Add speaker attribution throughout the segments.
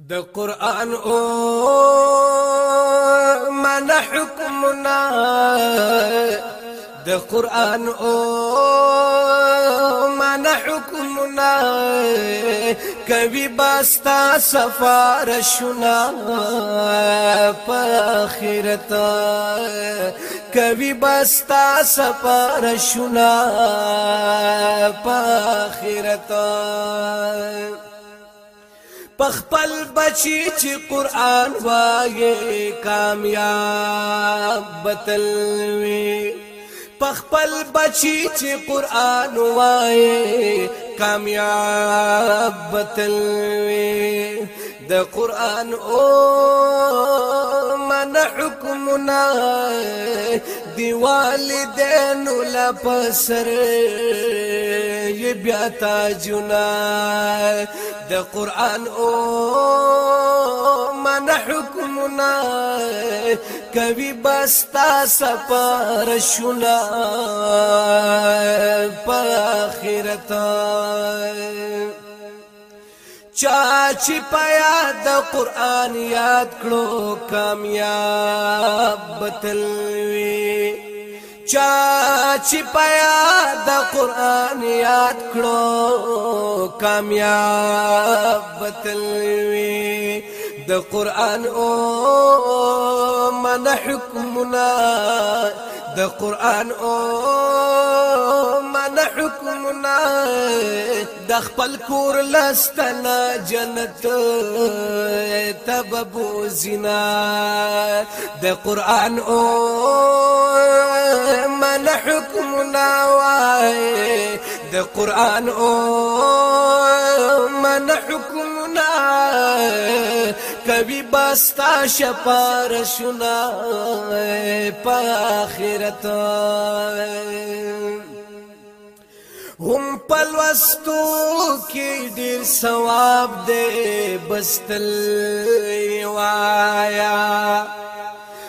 Speaker 1: د قران او من حکمنا د قران او من حکمنا کوي باستا شنا په اخرت کوي باستا شنا په اخرت پخپل بچی چې قران وایي کامیاب بتل وی پخپل بچی چې قران وایي کامیاب بتل وی د قران او منع حکمنا دی والدین لا پسر ی بیا تاجنا د قران او من حکمنا کوي بستا سفر شنا په اخرت چا چې پیا د قران یاد کړو کامیاب بتل وی چا چې پیا د قران یاد کړو کامیاب بتل وی د قران او من حکمنا د قران او من حکمنا د خپل کور لستنا جنت تببو زنا د قران او من حکمنا وای د قران او من حکمنا کوي باستا شپار شنا په اخرت هم پلوستو کې ډیر ثواب دې بستل وایا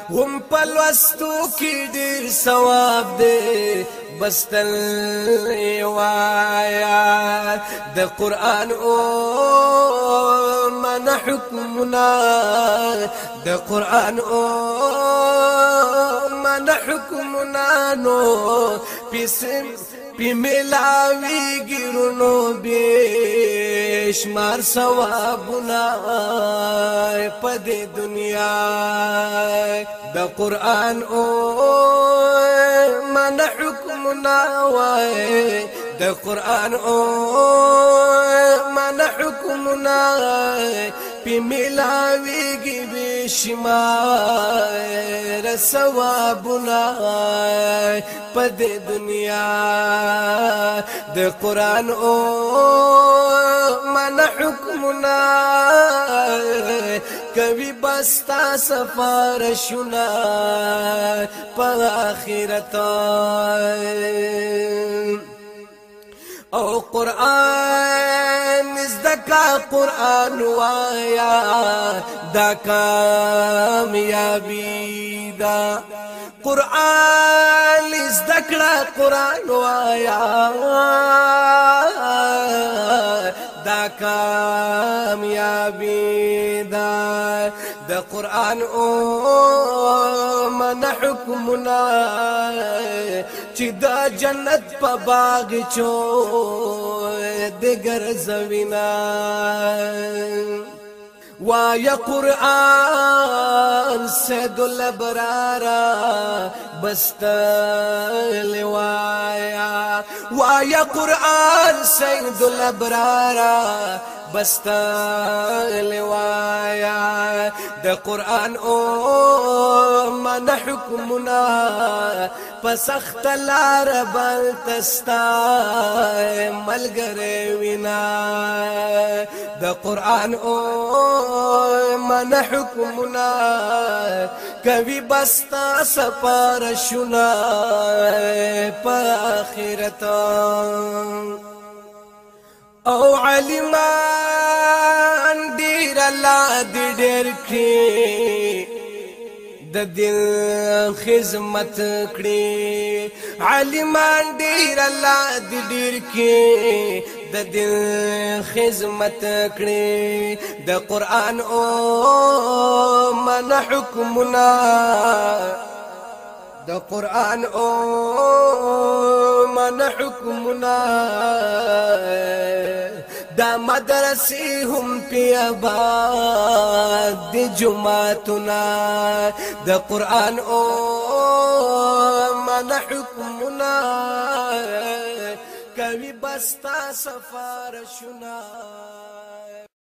Speaker 1: هم پلوستو کې ډیر ثواب دې بستل وایا د قران او من حکمنا د قران او د حکم نانو پسم پملاوی ګرونو بیش مار ثوابونه په دې دنیا د قرآن او من حکم ناو د قرآن او من حکم ناو پی ملاوی گی بی شمار سوابنا پد دنیا د قرآن او من حکمنا کوي بستا سفار شنا په اخرت او قرآن زدکا قرآن وایا دا کامیابی دا قرآن زدکڑا قرآن وایا دا کامیابی دا د قران او من حکمنا چې دا جنت په باغ چو دګر زوینا وای قرآن سيد الابرارا بستل وایا وای قرآن سید الابرارا بستا لوایا د قران او من حکمنا پسخت لار بل تستا ملګری وینا د قران او من حکمنا کوي بستا سپارشنا په اخرت او عالمان ډیر الله دې ډیر کړي د دین خدمت کړي عالمان ډیر الله دې ډیر کړي د دین خدمت کړي د قران او من حکمنا د قران او زمانه حکمنا دا مدرسې هم پیاباد دی جماعتنا د قران او من حکمنا کوي بستا سفارشنا